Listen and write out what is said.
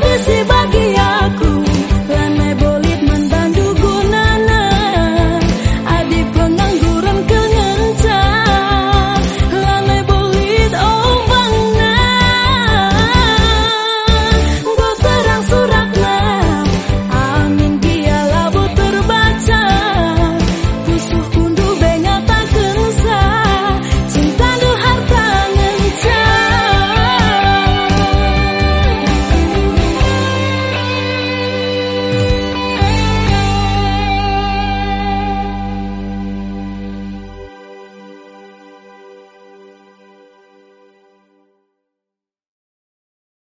Habisi